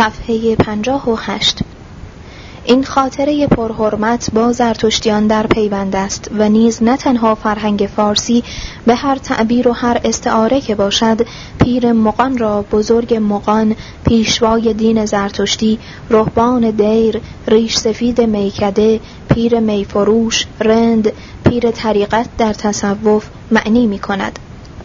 صفحه پنجاه و هشت. این خاطره پرحرمت با زرتشتیان در پیوند است و نیز نه تنها فرهنگ فارسی به هر تعبیر و هر استعاره که باشد پیر مقان را بزرگ مقان پیشوای دین زرتشتی رهبان دیر ریش سفید میکده پیر میفروش رند پیر طریقت در تصوف معنی می کند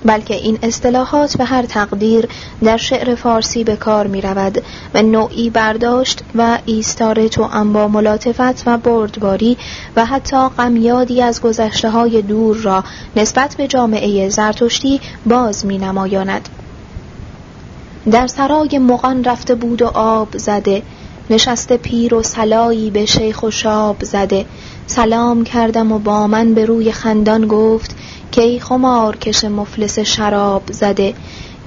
بلکه این اصطلاحات به هر تقدیر در شعر فارسی به کار می رود و نوعی برداشت و ایستار تو با ملاتفت و بردباری و حتی غمیادی از گذشته های دور را نسبت به جامعه زرتشتی باز می نمایاند. در سرای مغان رفته بود و آب زده نشست پیر و سلایی به شیخ و شاب زده. سلام کردم و با من به روی خندان گفت کی خمار کش مفلس شراب زده.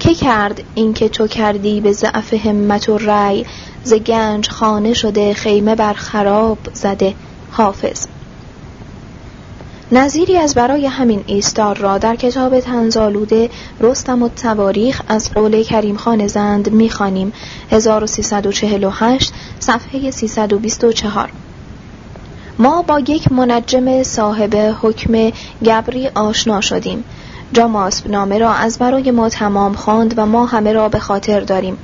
که کرد اینکه تو کردی به ضعف همت و رأی؟ ز گنج خانه شده خیمه بر خراب زده. حافظ. نظیری از برای همین ایستار را در کتاب تنزالوده رستم و تواریخ از قول کریم خان زند می‌خوانیم. 1348 صفحه 324 ما با یک منجم صاحب حکم گبری آشنا شدیم. جاماسب نامه را از برای ما تمام خواند و ما همه را به خاطر داریم.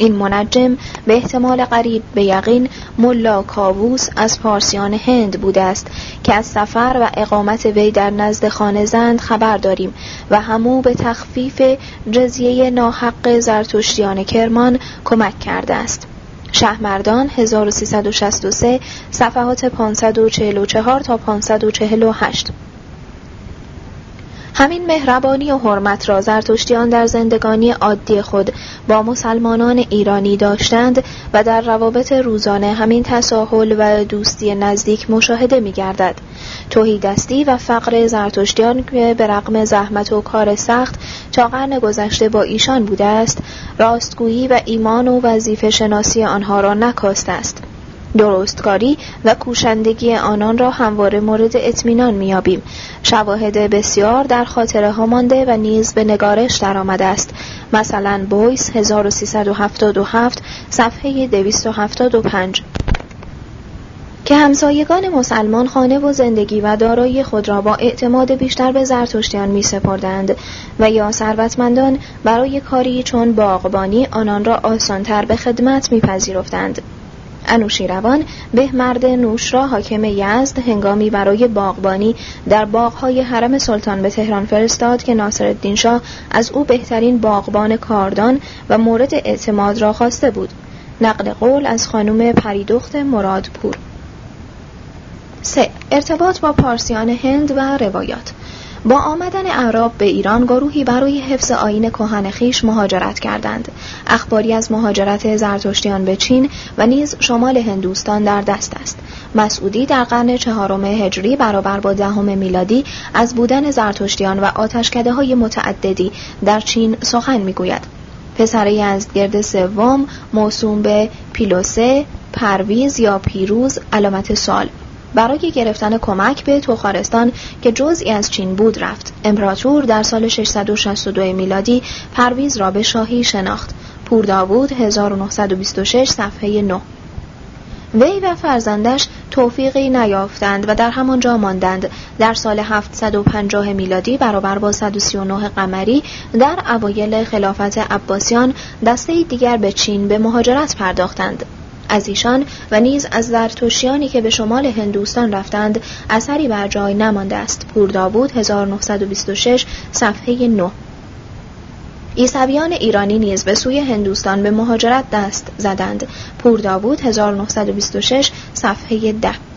این منجم به احتمال قریب به یقین ملا کاووس از پارسیان هند بوده است که از سفر و اقامت وی در نزد خانه زند خبر داریم و همو به تخفیف جزیه ناحق زرتشتیان کرمان کمک کرده است. شهمردان 1363 صفحات 544 تا 548 همین مهربانی و حرمت را زرتشتیان در زندگانی عادی خود با مسلمانان ایرانی داشتند و در روابط روزانه همین تساهل و دوستی نزدیک مشاهده می گردد. توهیدستی و فقر زرتشتیان که به رغم زحمت و کار سخت تا قرن گذشته با ایشان بوده است راستگویی و ایمان و وظیفه شناسی آنها را نکاست است درستکاری و کوشندگی آنان را همواره مورد اطمینان میابیم شواهد بسیار در خاطره ها مانده و نیز به نگارش درآمده است. مثلا بویس 1377 صفحه 275 که همسایگان مسلمان خانه و زندگی و دارایی خود را با اعتماد بیشتر به زرتشتیان می سپردند و یا ثروتمندان برای کاری چون باغبانی آنان را آسانتر به خدمت میپذیرفتند. انوشیروان به مرد نوش را حاکم یزد هنگامی برای باغبانی در باغهای حرم سلطان به تهران فرستاد که ناصرالدین شاه از او بهترین باغبان کاردان و مورد اعتماد را خواسته بود. نقل قول از خانم پریدخت مرادپور. 3. ارتباط با پارسیان هند و روایات. با آمدن اعراب به ایران گروهی برای حفظ آین کهن خیش مهاجرت کردند. اخباری از مهاجرت زرتشتیان به چین و نیز شمال هندوستان در دست است. مسعودی در قرن چهارم هجری برابر با دهم میلادی از بودن زرتشتیان و آتشکده های متعددی در چین سخن می‌گوید. پسر یزدگرد سوم موسوم به پیلوسه پرویز یا پیروز علامت سال برای گرفتن کمک به توخارستان که جزئی از چین بود رفت. امپراتور در سال 662 میلادی پرویز را به شاهی شناخت. پور داوود 1926 صفحه 9 وی و فرزندش توفیقی نیافتند و در همانجا ماندند. در سال 750 میلادی برابر با 139 قمری در اوایل خلافت عباسیان دسته دیگر به چین به مهاجرت پرداختند. از ایشان و نیز از زرتشتیانی که به شمال هندوستان رفتند اثری بر جای نمانده است. پور داوود 1926 صفحه 9 ایسویان ایرانی نیز به سوی هندوستان به مهاجرت دست زدند. پور داوود 1926 صفحه 10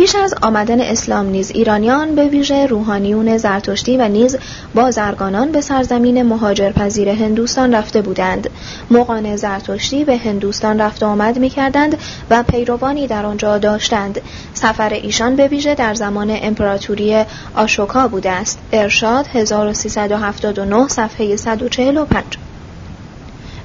پیش از آمدن اسلام نیز ایرانیان به ویژه روحانیون زرتشتی و نیز بازرگانان به سرزمین مهاجرپذیر هندوستان رفته بودند. مقان زرتشتی به هندوستان رفت آمد می کردند و پیروانی در آنجا داشتند. سفر ایشان به ویژه در زمان امپراتوری آشوکا بوده است. ارشاد 1379 صفحه 145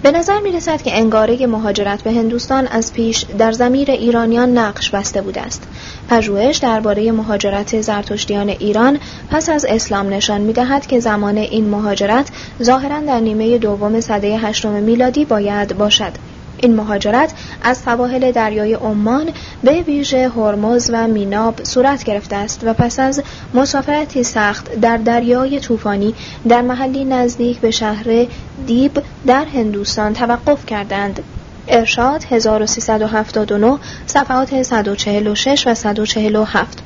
به نظر می رسد که انگاره مهاجرت به هندوستان از پیش در زمیر ایرانیان نقش بسته بوده است. پژوهش درباره مهاجرت زرتشتیان ایران پس از اسلام نشان می دهد که زمان این مهاجرت ظاهرا در نیمه دوم سده هشتم میلادی باید باشد. این مهاجرت از سواحل دریای عمان به ویژه هرمز و میناب صورت گرفته است و پس از مسافرتی سخت در دریای طوفانی در محلی نزدیک به شهر دیب در هندوستان توقف کردند. ارشاد 1379 صفحات 146 و 147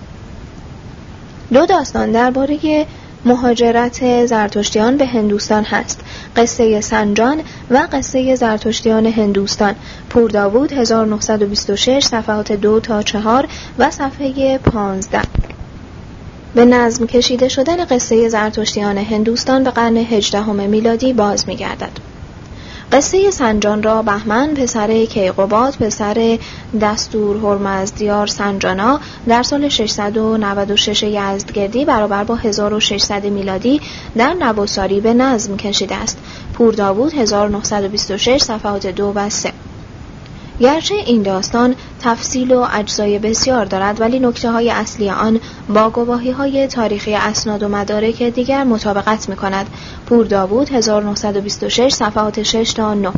دو داستان درباره مهاجرت زرتشتیان به هندوستان هست. قصه سنجان و قصه زرتشتیان هندوستان. پور داوود 1926 صفحات دو تا چهار و صفحه 15 به نظم کشیده شدن قصه زرتشتیان هندوستان به قرن هجدهم میلادی باز میگردد. قصه سنجان را بهمن پسر کیقوباد پسر دستور هرمزدیار سنجانا در سال 696 یزدگردی برابر با 1600 میلادی در نوساری به نظم کشیده است. پور داوود 1926 صفحات دو و سه. گرچه این داستان تفصیل و اجزای بسیار دارد ولی نکته های اصلی آن با گواهی های تاریخی اسناد و مدارک دیگر مطابقت می کند. پور داوود 1926 صفحات 6 تا 9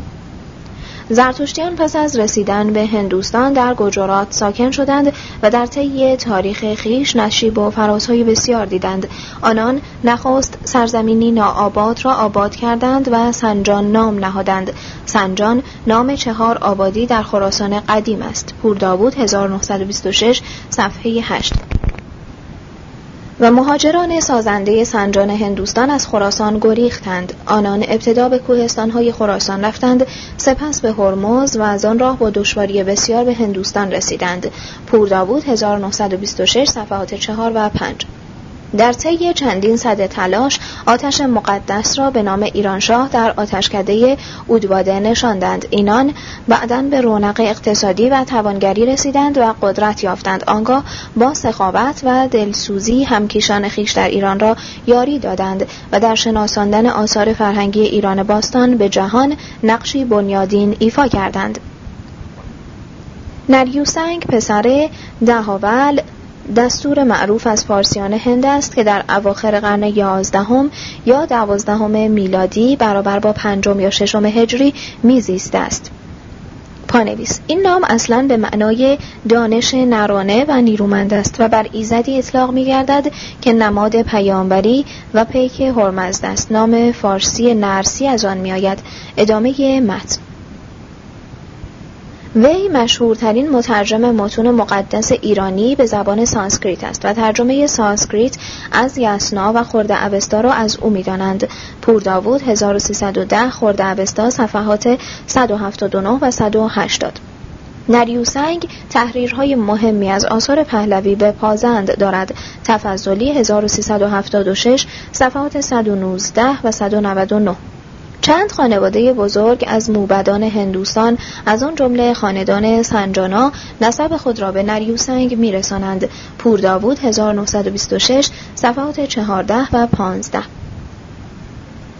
زرتشتیان پس از رسیدن به هندوستان در گجرات ساکن شدند و در طی تاریخ خیش نشیب و فرازهای بسیار دیدند. آنان نخست سرزمینی ناآباد را آباد کردند و سنجان نام نهادند. سنجان نام چهار آبادی در خراسان قدیم است. پور داوود 1926 صفحه 8 و مهاجران سازنده سنجان هندوستان از خراسان گریختند. آنان ابتدا به کوهستانهای خراسان رفتند سپس به هرمز و از آن راه با دشواری بسیار به هندوستان رسیدند. پور داوود 1926 صفحات 4 و 5 در طی چندین صد تلاش آتش مقدس را به نام ایرانشاه در آتشکده اودواده نشاندند. اینان بعدا به رونق اقتصادی و توانگری رسیدند و قدرت یافتند. آنگاه با سخاوت و دلسوزی همکیشان خیش در ایران را یاری دادند و در شناساندن آثار فرهنگی ایران باستان به جهان نقشی بنیادین ایفا کردند. نریوسنگ پسر دهاول دستور معروف از فارسیان هند است که در اواخر قرن یازدهم یا دوازدهم میلادی برابر با پنجم یا ششم هجری میزیسته است. پانویس. این نام اصلا به معنای دانش نرانه و نیرومند است و بر ایزدی اطلاق می گردد که نماد پیامبری و پیک هرمزد است. نام فارسی نرسی از آن می آید ادامه متن. وی مشهورترین مترجم متون مقدس ایرانی به زبان سانسکریت است و ترجمه سانسکریت از یسنا و خرده اوستا را از او می‌دانند. پور داوود 1310 خرده اوستا صفحات 179 و 180 نریوسنگ تحریرهای مهمی از آثار پهلوی به پازند دارد. تفضلی 1376 صفحات 119 و 199 چند خانواده بزرگ از موبدان هندوستان از آن جمله خاندان سنجانا نسب خود را به نریوسنگ میرسانند. پور داوود 1926 صفحات 14 و 15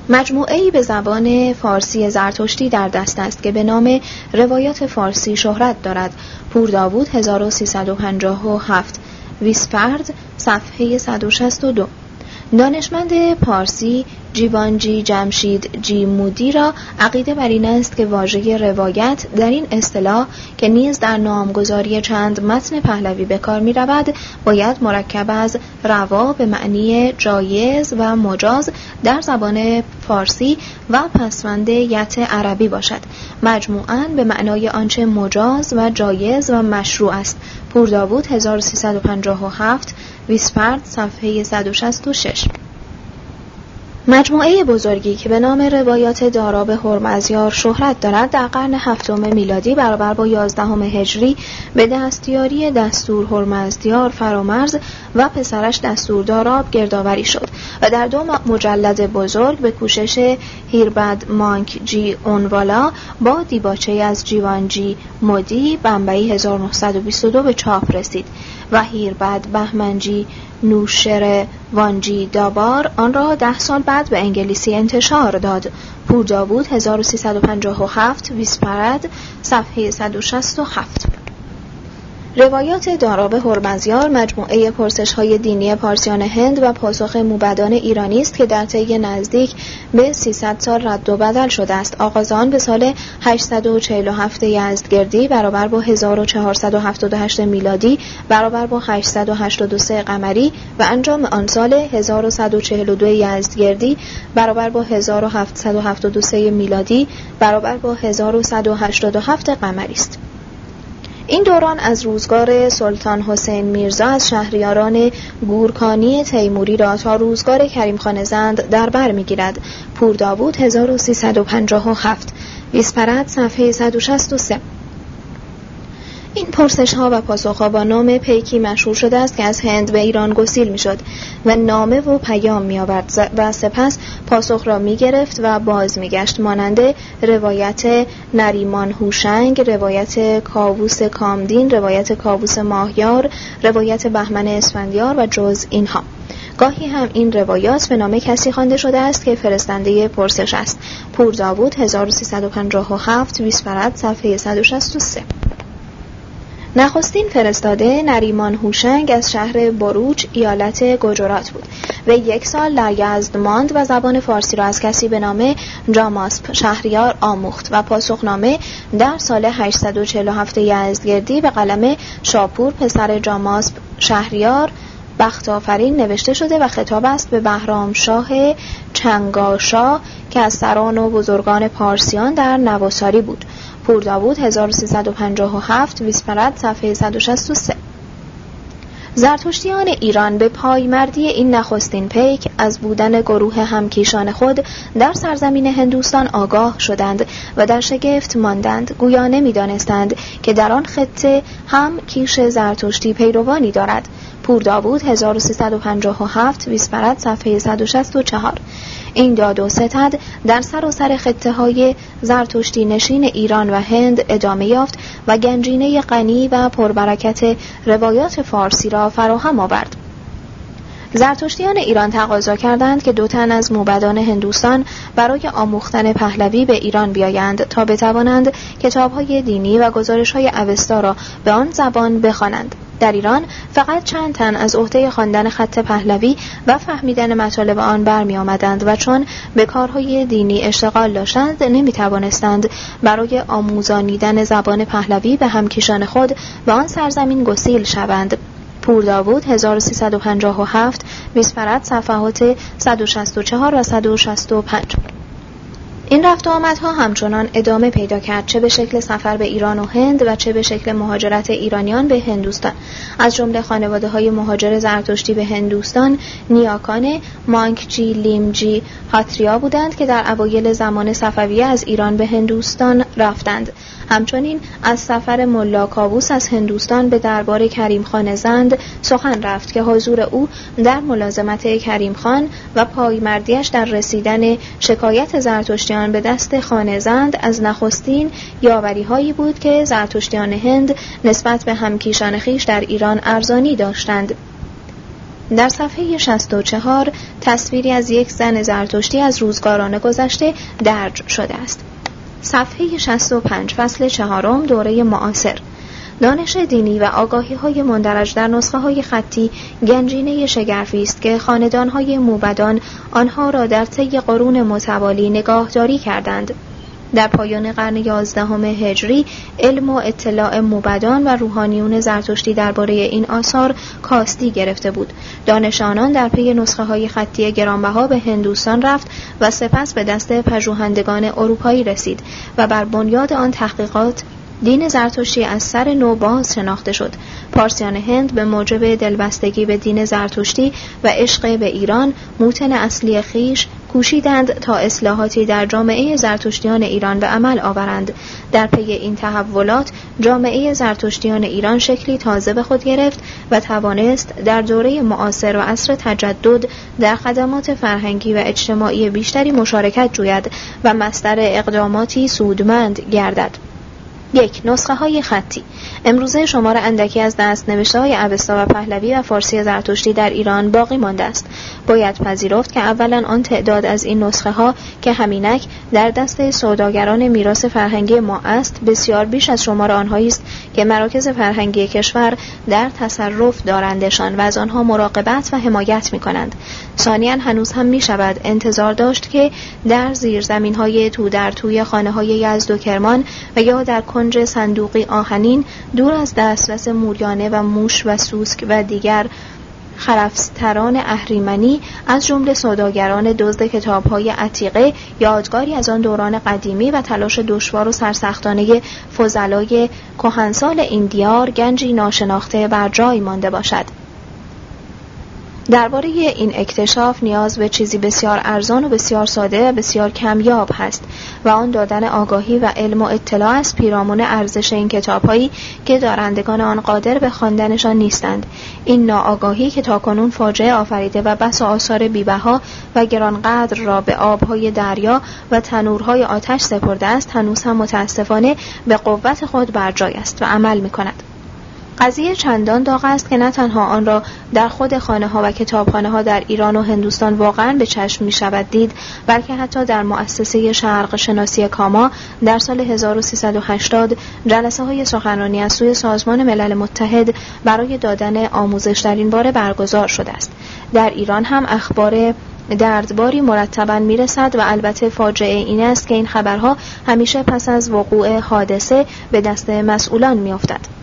مجموعه به زبان فارسی زرتشتی در دست است که به نام روایات فارسی شهرت دارد. پور داوود 1357 ویسپرد صفحه 162 دانشمند پارسی جیوانجی جمشید جی مودی را عقیده بر این است که واژه روایت در این اصطلاح که نیز در نامگذاری چند متن پهلوی به کار می رود باید مرکب از روا به معنی جایز و مجاز در زبان فارسی و پسوند یت عربی باشد. مجموعاً به معنای آنچه مجاز و جایز و مشروع است. پور داوود 1357 ویسپرد صفحه 166 مجموعه بزرگی که به نام روایات داراب هرمزیار شهرت دارد در قرن هفتم میلادی برابر با یازدهم هجری به دستیاری دستور هرمزدیار فرامرز و پسرش دستور داراب گردآوری شد و در دو مجلد بزرگ به کوشش هیربد مانک جی اونوالا با دیباچه از جیوانجی مدی بمبئی 1922 به چاپ رسید و هیربد بهمنجی نوشر وانجی دابار آن را ده سال بعد به انگلیسی انتشار داد. پور داوود 1357 ویسپرد صفحه 167 روایات داراب هرمزیار مجموعه پرسش های دینی پارسیان هند و پاسخ موبدان ایرانی است که در طی نزدیک به 300 سال رد و بدل شده است. آغاز آن به سال 847 یزدگردی برابر با 1478 میلادی برابر با 883 قمری و انجام آن سال 1142 یزدگردی برابر با 1773 میلادی برابر با 1187 قمری است. این دوران از روزگار سلطان حسین میرزا از شهریاران گورکانی تیموری را تا روزگار کریم خان زند در بر می‌گیرد. پور داوود 1357 ویسپرد صفحه 163 این پرسش ها و پاسخ ها با نام پیکی مشهور شده است که از هند به ایران گسیل می شد و نامه و پیام می آورد و سپس پاسخ را می گرفت و باز می گشت مانند روایت نریمان هوشنگ، روایت کاووس کامدین، روایت کاووس ماهیار، روایت بهمن اسفندیار و جز اینها. گاهی هم این روایات به نام کسی خوانده شده است که فرستنده پرسش است. پور داوود 1357 ویسپرد صفحه 163 نخستین فرستاده نریمان هوشنگ از شهر بروچ ایالت گجرات بود. و یک سال در یزد ماند و زبان فارسی را از کسی به نام جاماسپ شهریار آموخت و پاسخنامه در سال 847 یزدگردی به قلم شاپور پسر جاماسپ شهریار بخت آفرین نوشته شده و خطاب است به بهرام شاه چنگاشا که از سران و بزرگان پارسیان در نواساری بود. پور داوود 1357 ویسپرد صفحه 163 زرتشتیان ایران به پایمردی این نخستین پیک از بودن گروه همکیشان خود در سرزمین هندوستان آگاه شدند و در شگفت ماندند. گویا نمی‌دانستند که در آن خطه هم کیش زرتشتی پیروانی دارد. پور داوود 1357 ویسپرد صفحه 164 این داد و ستد در سراسر خطه های زرتشتی نشین ایران و هند ادامه یافت و گنجینه غنی و پربرکت روایات فارسی را فراهم آورد. زرتشتیان ایران تقاضا کردند که دو تن از موبدان هندوستان برای آموختن پهلوی به ایران بیایند تا بتوانند کتابهای دینی و گزارشهای اوستا را به آن زبان بخوانند. در ایران فقط چند تن از عهده خواندن خط پهلوی و فهمیدن مطالب آن برمی آمدند و چون به کارهای دینی اشتغال داشتند نمی توانستند برای آموزانیدن زبان پهلوی به همکیشان خود و آن سرزمین گسیل شوند. پور داوود 1357 میسپرد صفحات 164 و 165 این رفت و آمدها همچنان ادامه پیدا کرد چه به شکل سفر به ایران و هند و چه به شکل مهاجرت ایرانیان به هندوستان. از جمله خانواده های مهاجر زرتشتی به هندوستان نیاکان مانکجی لیمجی هاتریا بودند که در اوایل زمان صفویه از ایران به هندوستان رفتند. همچنین از سفر ملا کاووس از هندوستان به دربار کریم خان زند سخن رفت که حضور او در ملازمت کریم خان و پایمردیش در رسیدن شکایت زرتشتیان به دست خان زند از نخستین یاوری هایی بود که زرتشتیان هند نسبت به همکیشان خیش در ایران ارزانی داشتند در صفحه 64 تصویری از یک زن زرتشتی از روزگاران گذشته درج شده است. صفحه 65 فصل چهارم دوره معاصر دانش دینی و آگاهی های مندرج در نسخه های خطی گنجینه شگرفی است که خاندان های موبدان آنها را در طی قرون متوالی نگاهداری کردند. در پایان قرن یازدهم هجری علم و اطلاع موبدان و روحانیون زرتشتی درباره این آثار کاستی گرفته بود. دانشانان در پی نسخه های خطی گرانبها به هندوستان رفت و سپس به دست پژوهندگان اروپایی رسید و بر بنیاد آن تحقیقات دین زرتشتی از سر نو باز شناخته شد. پارسیان هند به موجب دلبستگی به دین زرتشتی و عشق به ایران موتن اصلی خیش کوشیدند تا اصلاحاتی در جامعه زرتشتیان ایران به عمل آورند. در پی این تحولات جامعه زرتشتیان ایران شکلی تازه به خود گرفت و توانست در دوره معاصر و عصر تجدد در خدمات فرهنگی و اجتماعی بیشتری مشارکت جوید و مستر اقداماتی سودمند گردد. یک نسخه های خطی. امروزه شمار اندکی از دست نوشته های اوستا و پهلوی و فارسی زرتشتی در ایران باقی مانده است. باید پذیرفت که اولا آن تعداد از این نسخه ها که همینک در دست سوداگران میراث فرهنگی ما است بسیار بیش از شمار آنهایی است که مراکز فرهنگی کشور در تصرف دارندشان و از آنها مراقبت و حمایت می کنند ثانیا هنوز هم می شود انتظار داشت که در زیرزمین های تو در توی خانه های یزد و کرمان و یا در کنج صندوقی آهنین دور از دسترس موریانه و موش و سوسک و دیگر خرفستران اهریمنی از جمله سوداگران دزد کتابهای عتیقه یادگاری از آن دوران قدیمی و تلاش دشوار و سرسختانه فضلای کهنسال این دیار گنجی ناشناخته بر جای مانده باشد. درباره این اکتشاف نیاز به چیزی بسیار ارزان و بسیار ساده و بسیار کمیاب هست و آن دادن آگاهی و علم و اطلاع از پیرامون ارزش این کتابهایی که دارندگان آن قادر به خواندنشان نیستند. این ناآگاهی که تاکنون فاجعه آفریده و بس آثار بیبها و گرانقدر را به آبهای دریا و تنورهای آتش سپرده است هنوز هم متاسفانه به قوت خود بر جای است و عمل می کند قضیه چندان داغ است که نه تنها آن را در خود خانه ها و کتابخانه ها در ایران و هندوستان واقعا به چشم می شود دید بلکه حتی در مؤسسه شرق شناسی کاما در سال 1380 جلسه های سخنرانی از سوی سازمان ملل متحد برای دادن آموزش در این باره برگزار شده است. در ایران هم اخبار دردباری مرتبا می‌رسد و البته فاجعه این است که این خبرها همیشه پس از وقوع حادثه به دست مسئولان میافتد.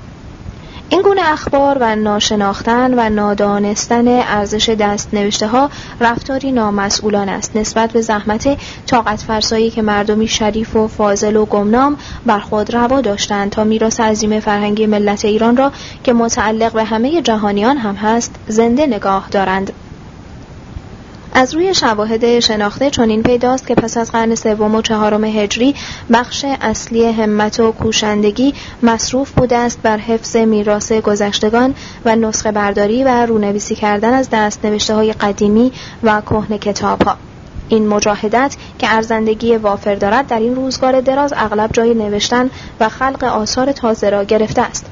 این گونه اخبار و ناشناختن و نادانستن ارزش دست نوشته ها رفتاری نامسئولان است. نسبت به زحمت طاقت فرسایی که مردمی شریف و فاضل و گمنام بر خود روا داشتند تا میراث عظیم فرهنگی ملت ایران را که متعلق به همه جهانیان هم هست زنده نگاه دارند. از روی شواهد شناخته چنین پیداست که پس از قرن سوم و چهارم هجری بخش اصلی همت و کوشندگی مصروف بوده است بر حفظ میراث گذشتگان و نسخه برداری و رونویسی کردن از دست نوشته های قدیمی و کهنه کتاب ها. این مجاهدت که ارزندگی وافر دارد در این روزگار دراز اغلب جای نوشتن و خلق آثار تازه را گرفته است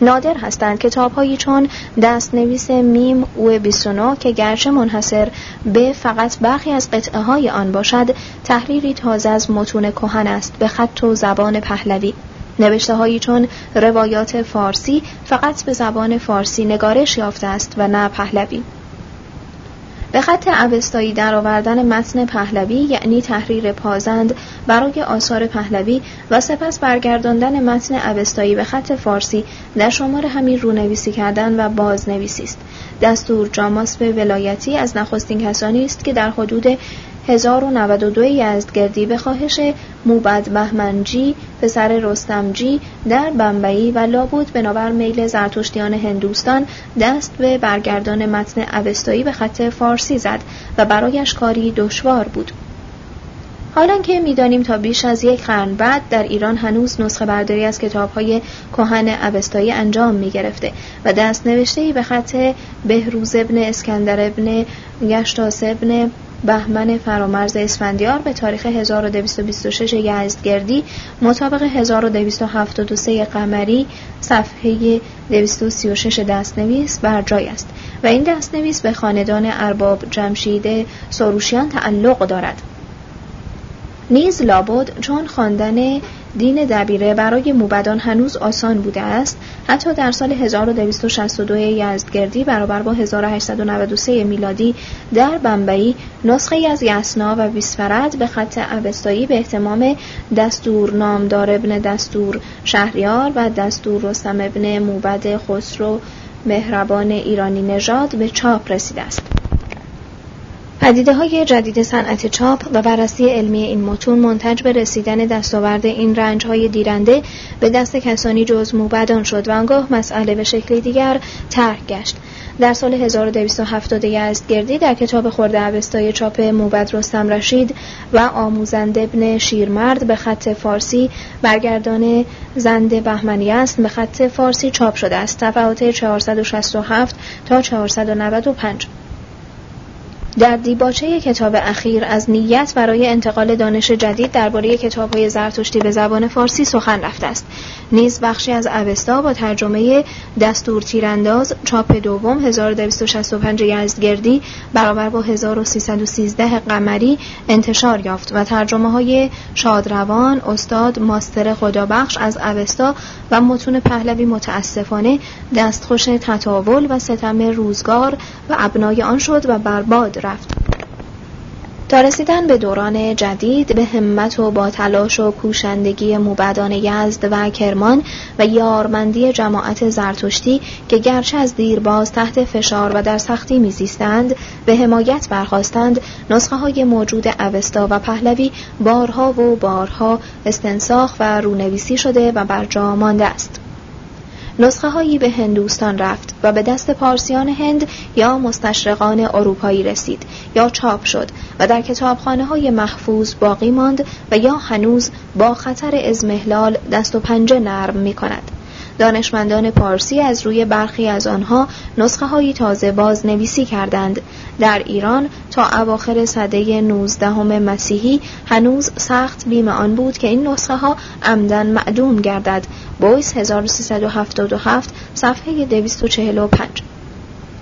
نادر هستند. کتاب هایی چون دست نویس میم او بیسونو که گرچه منحصر به فقط برخی از قطعه های آن باشد تحریری تازه از متون کهن است به خط و زبان پهلوی. نوشته هایی چون روایات فارسی فقط به زبان فارسی نگارش یافته است و نه پهلوی. به خط اوستایی درآوردن متن پهلوی یعنی تحریر پازند برای آثار پهلوی و سپس برگرداندن متن اوستایی به خط فارسی در شمار همین رونویسی کردن و بازنویسی است. دستور به ولایتی از نخستین کسانی است که در حدود 1092 یزدگردی به خواهش موبد بهمنجی پسر رستمجی در بمبئی و لابود بنابر میل زرتشتیان هندوستان دست به برگردان متن اوستایی به خط فارسی زد و برایش کاری دشوار بود. حالا که می‌دانیم تا بیش از یک قرن بعد در ایران هنوز نسخه برداری از کتاب های کهن اوستایی انجام می گرفته و دست نوشته به خط بهروز ابن اسکندر ابن گشتاس ابن بهمن فرامرز اسفندیار به تاریخ 1226 یزدگردی مطابق 1273 قمری صفحه 236 دستنویس بر جای است. و این دستنویس به خاندان ارباب جمشید سروشیان تعلق دارد. نیز لابد چون خواندن دین دبیره برای موبدان هنوز آسان بوده است. حتی در سال 1262 یزدگردی برابر با 1893 میلادی در بمبئی نسخه از یسنا و ویسفرد به خط اوستایی به احتمام دستور نامدار ابن دستور شهریار و دستور رستم ابن موبد خسرو مهربان ایرانی نژاد به چاپ رسیده است. پدیده های جدید صنعت چاپ و بررسی علمی این متون منتج به رسیدن دستاورد این رنج های دیرنده به دست کسانی جز موبدان شد و آنگاه مسئله به شکلی دیگر ترک گشت. در سال 1270 یزدگردی در کتاب خورده اوستای چاپ موبد رستم رشید و آموزند ابن شیرمرد به خط فارسی برگردان زنده بهمنی است. به خط فارسی چاپ شده است. صفحات 467 تا 495 در دیباچه کتاب اخیر از نیت برای انتقال دانش جدید درباره کتاب‌های زرتشتی به زبان فارسی سخن رفته است. نیز بخشی از اوستا با ترجمه دستور تیرانداز چاپ دوم 1265 یزدگردی برابر با 1313 قمری انتشار یافت و ترجمه های شادروان استاد ماستر خدابخش از اوستا و متون پهلوی متاسفانه دستخوش تطاول و ستم روزگار و ابنای آن شد و برباد رفت. تا رسیدن به دوران جدید به همت و با تلاش و کوشندگی موبدان یزد و کرمان و یارمندی جماعت زرتشتی که گرچه از دیرباز تحت فشار و در سختی میزیستند به حمایت برخواستند نسخه های موجود اوستا و پهلوی بارها و بارها استنساخ و رونویسی شده و بر جا مانده است. نسخه هایی به هندوستان رفت و به دست پارسیان هند یا مستشرقان اروپایی رسید یا چاپ شد و در کتابخانه های محفوظ باقی ماند و یا هنوز با خطر ازمهلال دست و پنجه نرم می کند. دانشمندان پارسی از روی برخی از آنها نسخه های تازه باز نویسی کردند. در ایران تا اواخر سده 19 مسیحی هنوز سخت بیم آن بود که این نسخه ها عمدن معدوم گردد. بویس 1377 صفحه 245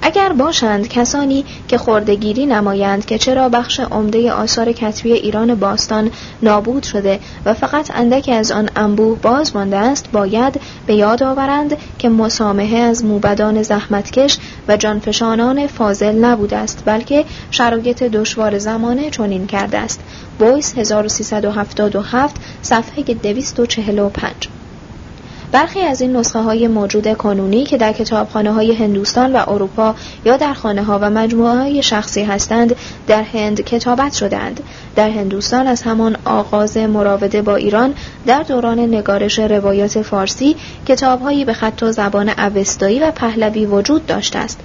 اگر باشند کسانی که خردگیری نمایند که چرا بخش عمده آثار کتبی ایران باستان نابود شده و فقط اندکی از آن انبوه باز مانده است باید به یاد آورند که مسامحه از موبدان زحمتکش و جانفشانان فاضل نبوده است بلکه شرایط دشوار زمانه چنین کرده است. بویس 1377 صفحه 245 برخی از این نسخه های موجود کانونی که در کتابخانه های هندوستان و اروپا یا در خانه ها و مجموعه های شخصی هستند در هند کتابت شدند در هندوستان از همان آغاز مراوده با ایران در دوران نگارش روایات فارسی کتابهایی به خط و زبان اوستایی و پهلوی وجود داشته است.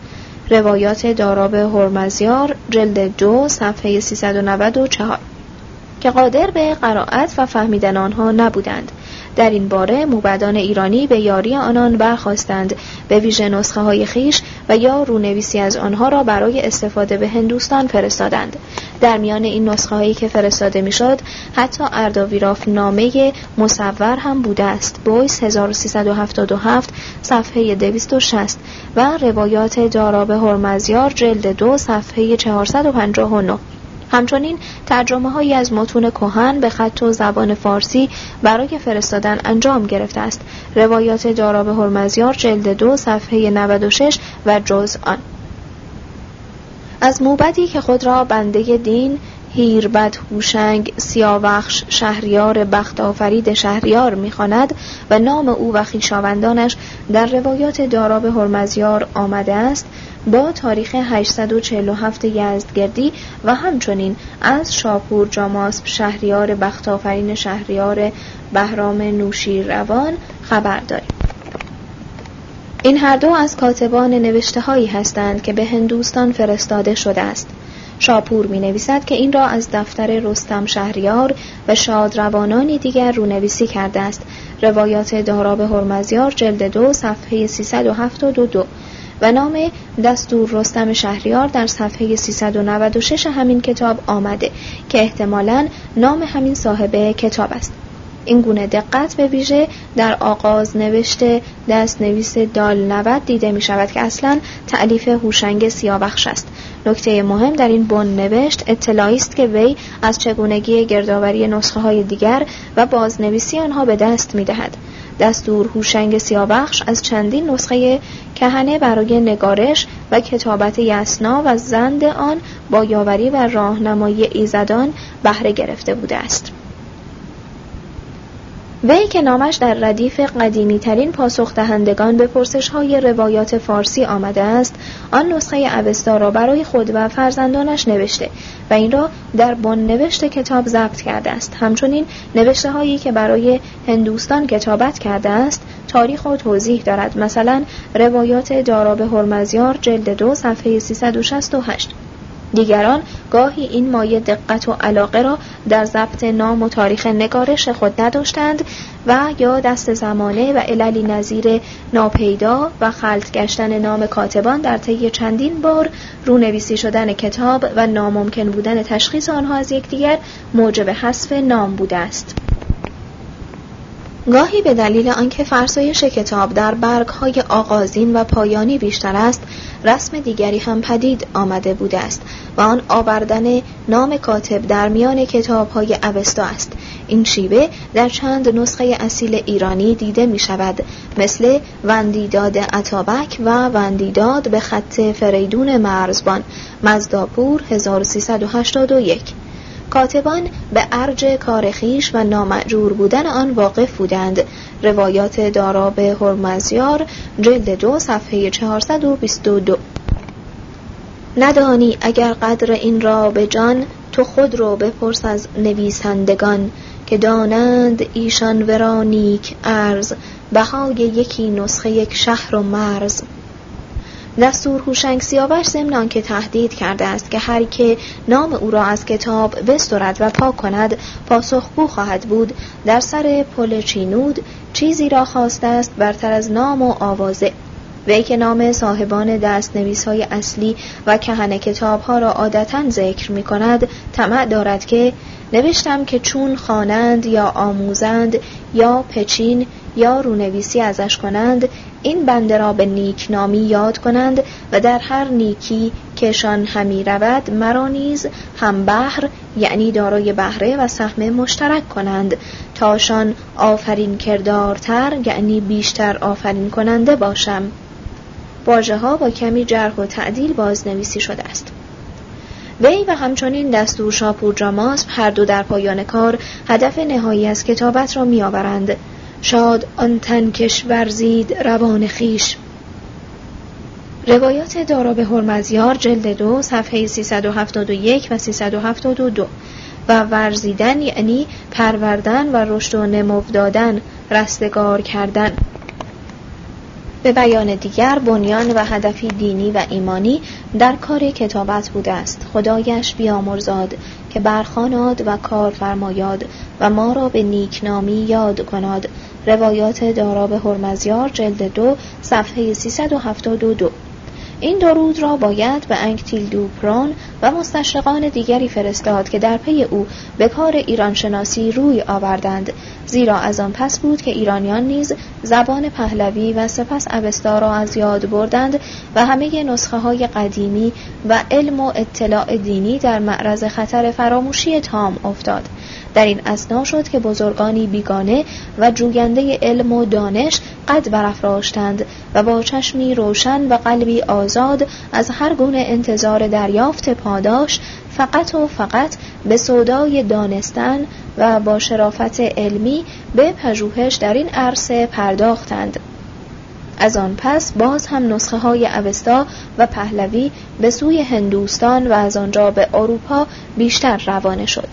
روایات داراب هرمزیار جلد دو صفحه 394 که قادر به قرائت و فهمیدن آنها نبودند. در این باره موبدان ایرانی به یاری آنان برخواستند به ویژه نسخه های خیش و یا رونویسی از آنها را برای استفاده به هندوستان فرستادند. در میان این نسخه هایی که فرستاده می‌شد حتی ارداویراف نامه مصور هم بوده است. بویس 1377 صفحه 260 و روایات داراب هرمزیار جلد دو صفحه 459 همچنین ترجمه هایی از متون کهن به خط و زبان فارسی برای فرستادن انجام گرفته است. روایات داراب هرمزیار جلد دو صفحه 96 و جز آن. از موبدی که خود را بنده دین هیربد هوشنگ سیاوخش شهریار بخت آفرید شهریار می‌خواند و نام او و خویشاوندانش در روایات داراب هرمزیار آمده است با تاریخ 847 یزدگردی و همچنین از شاپور جاماسب شهریار بختافرین شهریار بهرام نوشیر روان خبر داریم. این هر دو از کاتبان نوشته هایی هستند که به هندوستان فرستاده شده است. شاپور می نویسد که این را از دفتر رستم شهریار و شادروانانی دیگر رونویسی کرده است. روایات داراب هرمزیار جلد دو صفحه 372 و نام دستور رستم شهریار در صفحه 396 همین کتاب آمده که احتمالا نام همین صاحب کتاب است. این گونه دقت به ویژه در آغاز نوشته دست نویس دال 90 دیده می شود که اصلا تعلیف هوشنگ سیاوخش است. نکته مهم در این بن نوشت اطلاعی است که وی از چگونگی گردآوری نسخه های دیگر و بازنویسی آنها به دست می دهد. دستور هوشنگ سیاوخش از چندین نسخه کهنه برای نگارش و کتابت یسنا و زند آن با یاوری و راهنمایی ایزدان بهره گرفته بوده است. وی که نامش در ردیف قدیمی ترین پاسخ دهندگان به پرسش های روایات فارسی آمده است آن نسخه اوستا را برای خود و فرزندانش نوشته و این را در بن نوشته کتاب ضبط کرده است. همچنین نوشته هایی که برای هندوستان کتابت کرده است تاریخ و توضیح دارد. مثلا روایات داراب هرمزیار جلد دو صفحه 368 دیگران گاهی این مایه دقت و علاقه را در ضبط نام و تاریخ نگارش خود نداشتند و یا دست زمانه و عللی نظیر ناپیدا و خلط گشتن نام کاتبان در طی چندین بار رونویسی شدن کتاب و ناممکن بودن تشخیص آنها از یکدیگر موجب حذف نام بوده است. گاهی به دلیل آنکه فرسایش کتاب در برگهای آغازین و پایانی بیشتر است رسم دیگری هم پدید آمده بوده است و آن آوردن نام کاتب در میان کتابهای اوستا است. این شیوه در چند نسخه اصیل ایرانی دیده می شود مثل وندیداد عطابک و وندیداد به خط فریدون مرزبان مزداپور 1381 کاتبان به ارج کارخیش و نامعجور بودن آن واقف بودند. روایات دارا به هرمزیار جلد دو صفحه 422 ندانی اگر قدر این را به جان تو خود رو بپرس از نویسندگان که دانند ایشان ورانیک ارز بهای یکی نسخه یک شهر و مرز. دستور هوشنگ سیاوش ضمن که تهدید کرده است که هر که نام او را از کتاب بسترد و پاک کند پاسخگو خواهد بود. در سر پل چینود چیزی را خواسته است برتر از نام و آوازه وی که نام صاحبان دست نویس های اصلی و کهن کتاب ها را عادتا ذکر می کند طمع دارد که نوشتم که چون خوانند یا آموزند یا پچین یا رونویسی ازش کنند این بنده را به نیک نامی یاد کنند و در هر نیکی کشان همی رود مرا نیز هم بحر یعنی دارای بهره و سهم مشترک کنند. تاشان آفرین کردارتر یعنی بیشتر آفرین کننده باشم. واژه ها با کمی جرح و تعدیل بازنویسی شده است. وی و همچنین دستور شاپور جاماسب هر دو در پایان کار هدف نهایی از کتابت را میآورند. شاد آن تن کش ورزید روان خیش روایات دارا به هرمزیار جلد دو صفحه 371 و 372 و ورزیدن یعنی پروردن و رشد و نمو دادن رستگار کردن. به بیان دیگر بنیان و هدفی دینی و ایمانی در کار کتابت بوده است. خدایش بیامرزاد که برخاناد و کار فرمایاد و ما را به نیکنامی یاد کناد روایات دارا به هرمزیار جلد دو صفحه 372 این درود را باید به انکتیل دوپران و مستشرقان دیگری فرستاد که در پی او به کار ایرانشناسی روی آوردند. زیرا از آن پس بود که ایرانیان نیز زبان پهلوی و سپس اوستا را از یاد بردند و همه نسخه های قدیمی و علم و اطلاع دینی در معرض خطر فراموشی تام افتاد. در این اسنا شد که بزرگانی بیگانه و جوینده علم و دانش قد برافراشتند و با چشمی روشن و قلبی آزاد از هر گونه انتظار دریافت پاداش فقط و فقط به سودای دانستن و با شرافت علمی به پژوهش در این عرصه پرداختند. از آن پس باز هم نسخه های اوستا و پهلوی به سوی هندوستان و از آنجا به اروپا بیشتر روانه شد.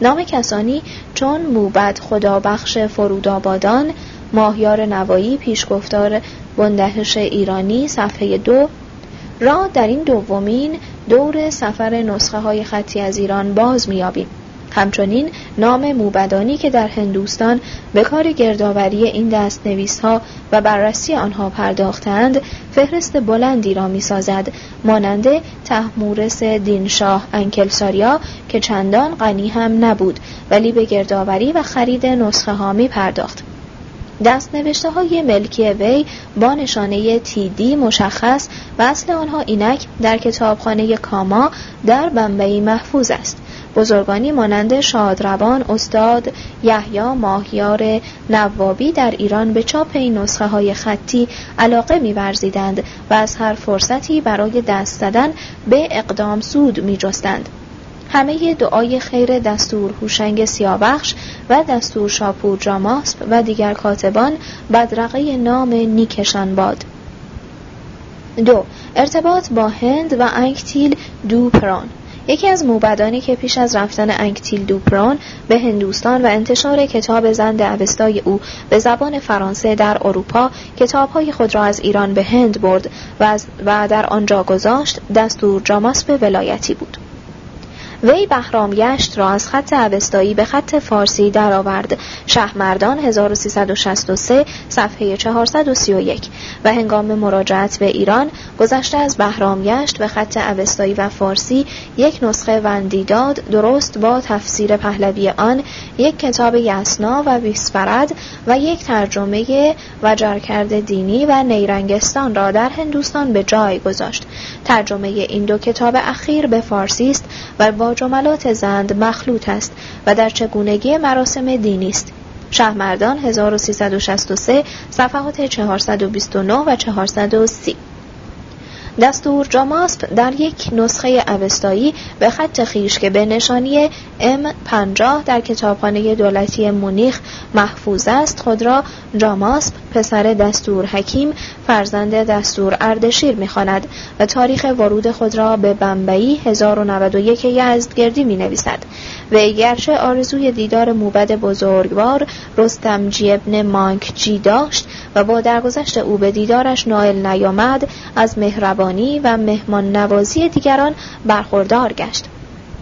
نام کسانی چون موبد خدا بخش فرودآبادان ماهیار نوایی پیشگفتار بندهش ایرانی صفحه دو را در این دومین دور سفر نسخه های خطی از ایران باز میابیم همچنین نام موبدانی که در هندوستان به کار گردآوری این دست نویس ها و بررسی آنها پرداختند فهرست بلندی را می سازد مانند تحمورس دینشاه انکلساریا که چندان غنی هم نبود ولی به گردآوری و خرید نسخه ها می پرداخت دست نوشته های ملکی وی با نشانه تیدی مشخص و اصل آنها اینک در کتابخانه کاما در بمبئی محفوظ است بزرگانی مانند شادروان استاد یحیی ماهیار نوابی در ایران به چاپ این نسخه های خطی علاقه می‌ورزیدند و از هر فرصتی برای دست زدن به اقدام سود می‌جستند. همه دعای خیر دستور هوشنگ سیاوخش و دستور شاپور جاماسب و دیگر کاتبان بدرقه نام نیکشان باد. دو ارتباط با هند و انکتیل دوپران یکی از موبدانی که پیش از رفتن انکتیل دوپران به هندوستان و انتشار کتاب زند اوستای او به زبان فرانسه در اروپا کتابهای خود را از ایران به هند برد و, و در آنجا گذاشت دستور جاماس به ولایتی بود وی بهرامگشت را از خط اوستایی به خط فارسی درآورد. شهرمردان 1363 صفحه 431 و هنگام مراجعت به ایران گذشته از بهرامگشت به خط اوستایی و فارسی یک نسخه وندی داد درست با تفسیر پهلوی آن یک کتاب یسنا و ویسفرد و یک ترجمه وجرکرد دینی و نیرنگستان را در هندوستان به جای گذاشت. ترجمه این دو کتاب اخیر به فارسی است و با جملات زند مخلوط است و در چگونگی مراسم دینی است. شهرمردان 1363 صفحات 429 و 430 دستور جاماسپ در یک نسخه اوستایی به خط خیش که به نشانی M50 در کتابخانه دولتی مونیخ محفوظ است خود را جاماسپ پسر دستور حکیم فرزند دستور اردشیر می‌خواند و تاریخ ورود خود را به بمبئی 1091 یزدگردی می نویسد و گرچه آرزوی دیدار موبد بزرگوار رستمجی ابن مانک جی داشت و با درگذشت او به دیدارش نائل نیامد از مهربانی و مهمان نوازی دیگران برخوردار گشت.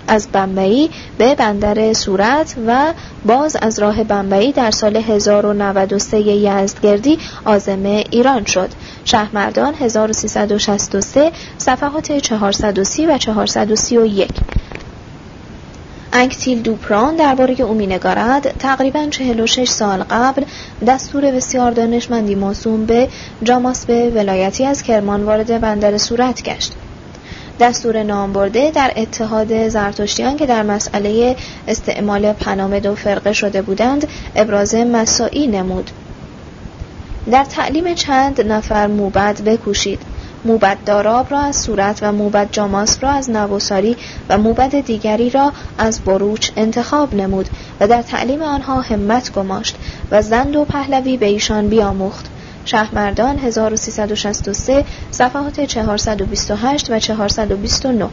از بمبئی به بندر صورت و باز از راه بمبئی در سال 1093 یزدگردی آزم ایران شد. شهرمردان 1363 صفحات 430 و 431 انکتیل دوپران درباره او مینگارد تقریبا 46 سال قبل دستور بسیار دانشمندی موسوم به جاماس به ولایتی از کرمان وارد بندر صورت گشت. دستور نام برده در اتحاد زرتشتیان که در مسئله استعمال پنامه دو فرقه شده بودند ابراز مساعی نمود. در تعلیم چند نفر موبد بکوشید. موبد داراب را از صورت و موبد جاماس را از نووساری و موبد دیگری را از بروچ انتخاب نمود و در تعلیم آنها همت گماشت و زند و پهلوی به ایشان بیاموخت. شهرمردان 1363 صفحات 428 و 429